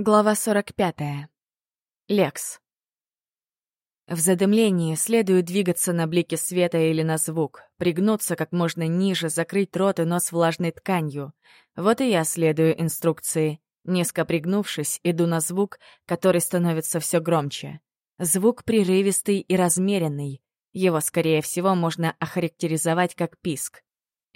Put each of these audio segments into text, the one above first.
Глава 45. Лекс. В задымлении следует двигаться на блике света или на звук, пригнуться как можно ниже, закрыть рот и нос влажной тканью. Вот и я следую инструкции. Низко пригнувшись, иду на звук, который становится все громче. Звук прерывистый и размеренный. Его, скорее всего, можно охарактеризовать как писк.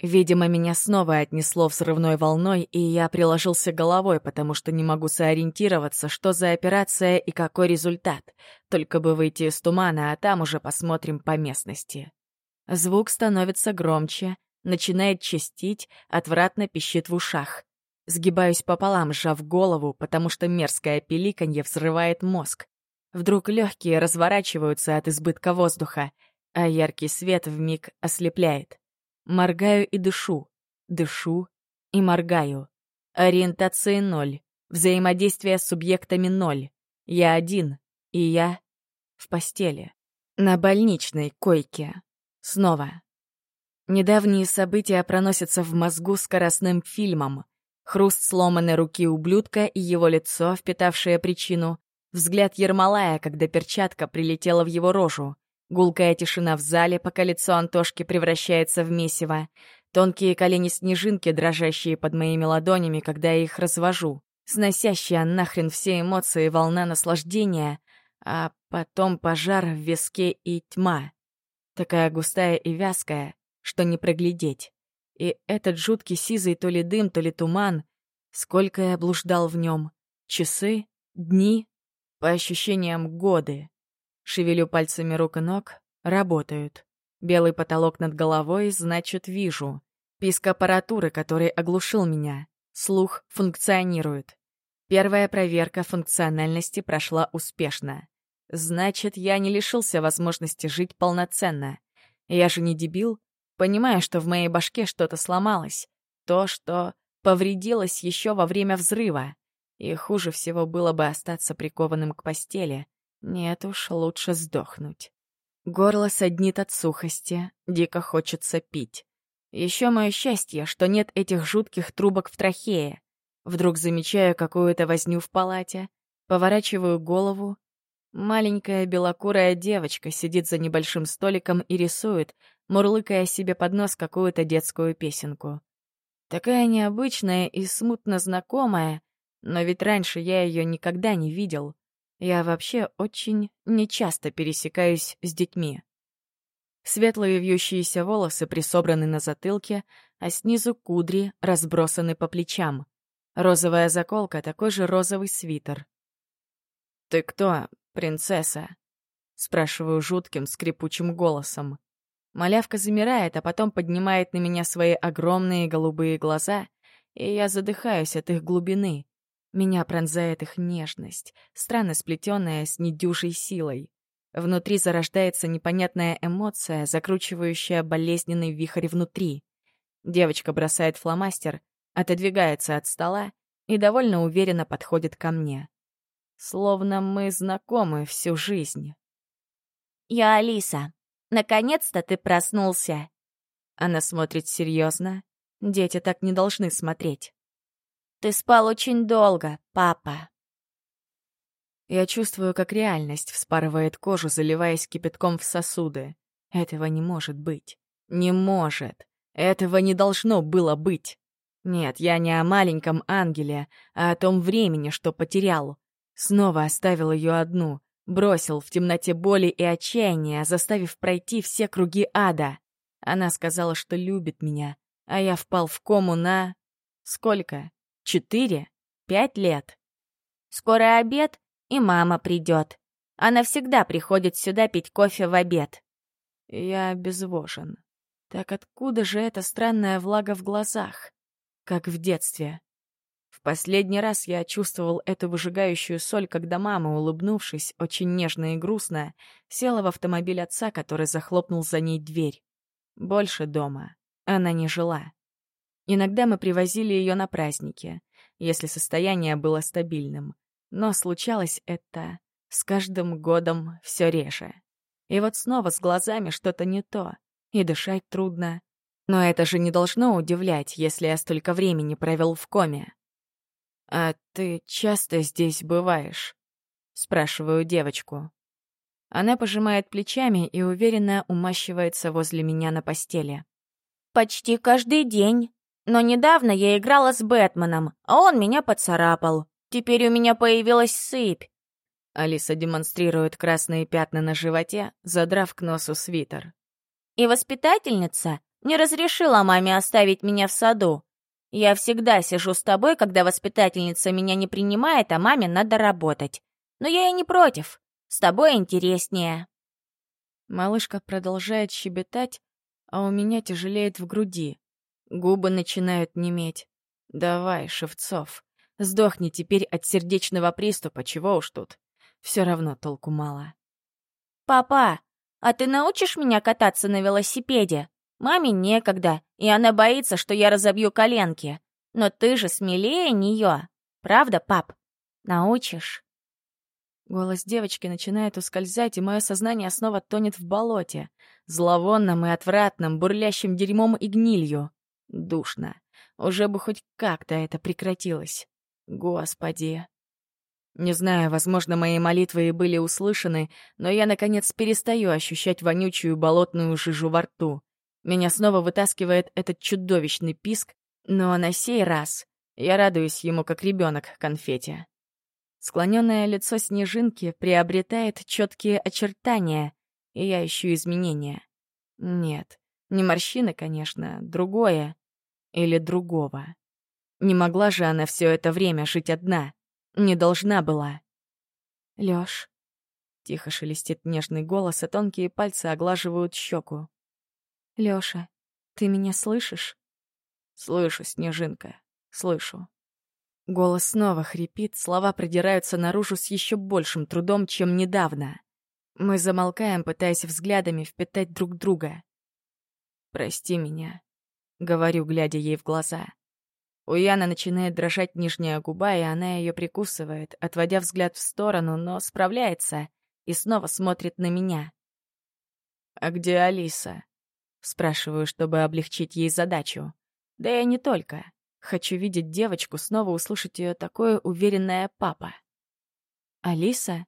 Видимо, меня снова отнесло взрывной волной, и я приложился головой, потому что не могу сориентироваться, что за операция и какой результат. Только бы выйти из тумана, а там уже посмотрим по местности. Звук становится громче, начинает чистить, отвратно пищит в ушах. Сгибаюсь пополам, сжав голову, потому что мерзкое пиликанье взрывает мозг. Вдруг легкие разворачиваются от избытка воздуха, а яркий свет вмиг ослепляет. Моргаю и дышу, дышу и моргаю. Ориентация ноль, взаимодействие с субъектами ноль. Я один, и я в постели. На больничной койке. Снова. Недавние события проносятся в мозгу скоростным фильмом. Хруст сломанной руки ублюдка и его лицо, впитавшее причину. Взгляд Ермолая, когда перчатка прилетела в его рожу. Гулкая тишина в зале, пока лицо Антошки превращается в месиво. Тонкие колени снежинки, дрожащие под моими ладонями, когда я их развожу. Сносящая нахрен все эмоции волна наслаждения, а потом пожар в виске и тьма. Такая густая и вязкая, что не проглядеть. И этот жуткий сизый то ли дым, то ли туман. Сколько я блуждал в нем. Часы, дни, по ощущениям годы. Шевелю пальцами рук и ног. Работают. Белый потолок над головой, значит, вижу. Писк аппаратуры, который оглушил меня. Слух функционирует. Первая проверка функциональности прошла успешно. Значит, я не лишился возможности жить полноценно. Я же не дебил, понимаю, что в моей башке что-то сломалось. То, что повредилось еще во время взрыва. И хуже всего было бы остаться прикованным к постели. Нет уж, лучше сдохнуть. Горло саднит от сухости, дико хочется пить. Еще мое счастье, что нет этих жутких трубок в трахее. Вдруг замечаю какую-то возню в палате, поворачиваю голову. Маленькая белокурая девочка сидит за небольшим столиком и рисует, мурлыкая себе под нос какую-то детскую песенку. Такая необычная и смутно знакомая, но ведь раньше я ее никогда не видел. Я вообще очень нечасто пересекаюсь с детьми. Светлые вьющиеся волосы присобраны на затылке, а снизу кудри разбросаны по плечам. Розовая заколка, такой же розовый свитер. «Ты кто, принцесса?» — спрашиваю жутким скрипучим голосом. Малявка замирает, а потом поднимает на меня свои огромные голубые глаза, и я задыхаюсь от их глубины. Меня пронзает их нежность, странно сплетенная с недюжей силой. Внутри зарождается непонятная эмоция, закручивающая болезненный вихрь внутри. Девочка бросает фломастер, отодвигается от стола и довольно уверенно подходит ко мне. Словно мы знакомы всю жизнь. «Я Алиса. Наконец-то ты проснулся!» Она смотрит серьезно. Дети так не должны смотреть. Ты спал очень долго, папа. Я чувствую, как реальность вспарывает кожу, заливаясь кипятком в сосуды. Этого не может быть. Не может. Этого не должно было быть. Нет, я не о маленьком ангеле, а о том времени, что потерял. Снова оставил ее одну, бросил в темноте боли и отчаяния, заставив пройти все круги ада. Она сказала, что любит меня, а я впал в кому на... Сколько? четыре, пять лет. Скоро обед, и мама придет. Она всегда приходит сюда пить кофе в обед. Я обезвожен. Так откуда же эта странная влага в глазах? Как в детстве. В последний раз я чувствовал эту выжигающую соль, когда мама, улыбнувшись, очень нежно и грустно, села в автомобиль отца, который захлопнул за ней дверь. Больше дома она не жила. Иногда мы привозили ее на праздники, если состояние было стабильным. Но случалось это с каждым годом все реже. И вот снова с глазами что-то не то, и дышать трудно. Но это же не должно удивлять, если я столько времени провел в коме. «А ты часто здесь бываешь?» — спрашиваю девочку. Она пожимает плечами и уверенно умащивается возле меня на постели. «Почти каждый день», но недавно я играла с Бэтменом, а он меня поцарапал. Теперь у меня появилась сыпь. Алиса демонстрирует красные пятна на животе, задрав к носу свитер. И воспитательница не разрешила маме оставить меня в саду. Я всегда сижу с тобой, когда воспитательница меня не принимает, а маме надо работать. Но я и не против. С тобой интереснее. Малышка продолжает щебетать, а у меня тяжелеет в груди. Губы начинают неметь. «Давай, Шевцов, сдохни теперь от сердечного приступа, чего уж тут. Все равно толку мало». «Папа, а ты научишь меня кататься на велосипеде? Маме некогда, и она боится, что я разобью коленки. Но ты же смелее нее, правда, пап? Научишь?» Голос девочки начинает ускользать, и мое сознание снова тонет в болоте, зловонным и отвратным бурлящим дерьмом и гнилью. Душно. Уже бы хоть как-то это прекратилось. Господи. Не знаю, возможно, мои молитвы и были услышаны, но я, наконец, перестаю ощущать вонючую болотную жижу во рту. Меня снова вытаскивает этот чудовищный писк, но на сей раз я радуюсь ему, как ребенок конфете. Склоненное лицо снежинки приобретает четкие очертания, и я ищу изменения. Нет, не морщины, конечно, другое или другого. Не могла же она все это время жить одна. Не должна была. Лёш. Тихо шелестит нежный голос, а тонкие пальцы оглаживают щеку. Лёша, ты меня слышишь? Слышу, Снежинка, слышу. Голос снова хрипит, слова продираются наружу с еще большим трудом, чем недавно. Мы замолкаем, пытаясь взглядами впитать друг друга. «Прости меня», говорю, глядя ей в глаза. У Яны начинает дрожать нижняя губа, и она ее прикусывает, отводя взгляд в сторону, но справляется и снова смотрит на меня. «А где Алиса?» Спрашиваю, чтобы облегчить ей задачу. Да я не только. Хочу видеть девочку, снова услышать ее такое уверенное «папа». «Алиса?»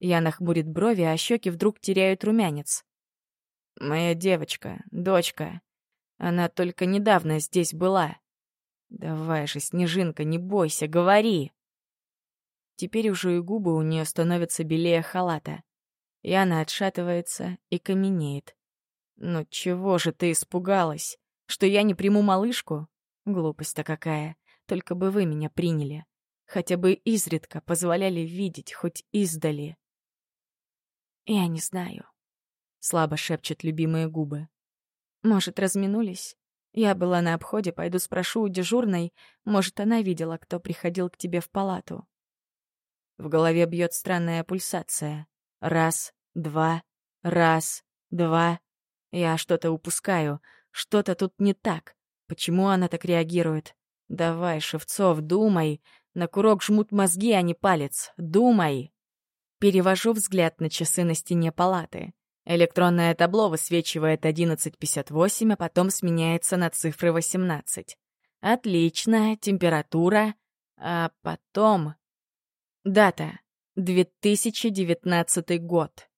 Яна хмурит брови, а щеки вдруг теряют румянец. «Моя девочка, дочка. Она только недавно здесь была. Давай же, Снежинка, не бойся, говори. Теперь уже и губы у нее становятся белее халата. И она отшатывается и каменеет. «Ну чего же ты испугалась? Что я не приму малышку? Глупость-то какая. Только бы вы меня приняли. Хотя бы изредка позволяли видеть, хоть издали». «Я не знаю», — слабо шепчет любимые губы. Может, разминулись? Я была на обходе, пойду спрошу у дежурной. Может, она видела, кто приходил к тебе в палату. В голове бьет странная пульсация. Раз, два, раз, два. Я что-то упускаю. Что-то тут не так. Почему она так реагирует? Давай, Шевцов, думай. На курок жмут мозги, а не палец. Думай. Перевожу взгляд на часы на стене палаты. Электронное табло высвечивает 11.58, а потом сменяется на цифры 18. Отлично, температура. А потом... Дата. 2019 год.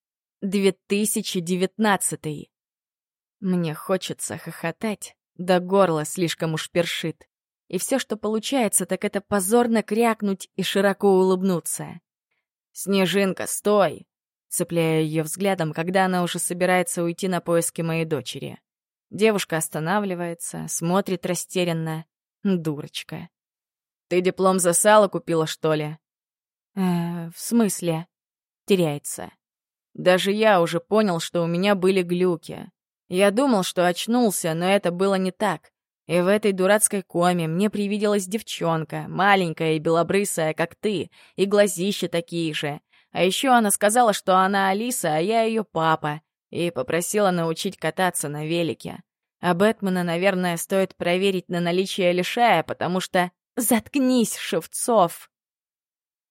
2019. Мне хочется хохотать, да горло слишком уж першит. И все, что получается, так это позорно крякнуть и широко улыбнуться. «Снежинка, стой! цепляя ее взглядом, когда она уже собирается уйти на поиски моей дочери. Девушка останавливается, смотрит растерянно. Дурочка. «Ты диплом за сало купила, что ли?» «Э, в смысле?» Теряется. «Даже я уже понял, что у меня были глюки. Я думал, что очнулся, но это было не так. И в этой дурацкой коме мне привиделась девчонка, маленькая и белобрысая, как ты, и глазища такие же. А еще она сказала, что она Алиса, а я ее папа, и попросила научить кататься на велике. А Бэтмена, наверное, стоит проверить на наличие лишая, потому что... Заткнись, Шевцов!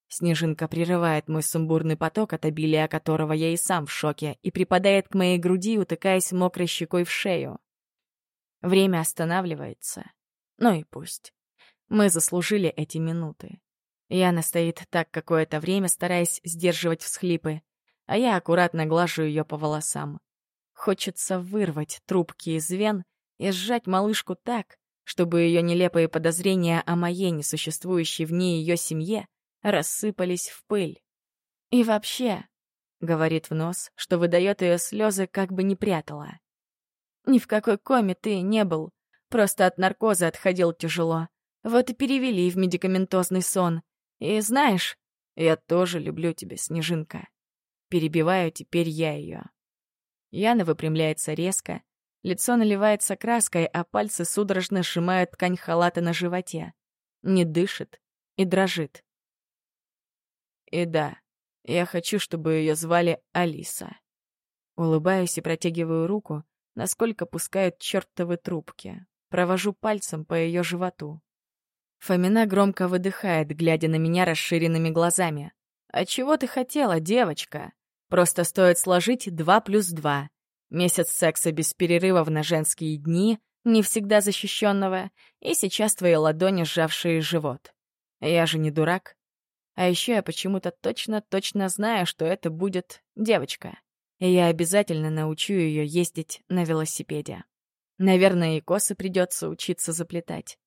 Снежинка прерывает мой сумбурный поток, от обилия которого я и сам в шоке, и припадает к моей груди, утыкаясь мокрой щекой в шею. Время останавливается. Ну и пусть. Мы заслужили эти минуты. Яна стоит так какое-то время, стараясь сдерживать всхлипы, а я аккуратно глажу ее по волосам. Хочется вырвать трубки из вен и сжать малышку так, чтобы ее нелепые подозрения о моей несуществующей в ней ее семье рассыпались в пыль. «И вообще», — говорит в нос, что выдает ее слезы, как бы не прятала. «Ни в какой коме ты не был, просто от наркоза отходил тяжело. Вот и перевели в медикаментозный сон. И знаешь, я тоже люблю тебя, Снежинка. Перебиваю теперь я ее. Яна выпрямляется резко, лицо наливается краской, а пальцы судорожно сжимают ткань халата на животе. Не дышит и дрожит. И да, я хочу, чтобы ее звали Алиса. Улыбаюсь и протягиваю руку, насколько пускают чертовы трубки. Провожу пальцем по ее животу. Фомина громко выдыхает, глядя на меня расширенными глазами. «А чего ты хотела, девочка? Просто стоит сложить два плюс два. Месяц секса без перерывов на женские дни, не всегда защищенного, и сейчас твои ладони, сжавшие живот. Я же не дурак. А еще я почему-то точно-точно знаю, что это будет девочка. И я обязательно научу ее ездить на велосипеде. Наверное, и косы придется учиться заплетать.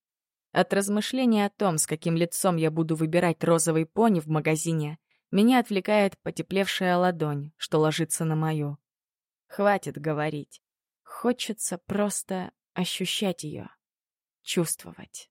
От размышления о том, с каким лицом я буду выбирать розовый пони в магазине, меня отвлекает потеплевшая ладонь, что ложится на мою. Хватит говорить. Хочется просто ощущать ее, чувствовать.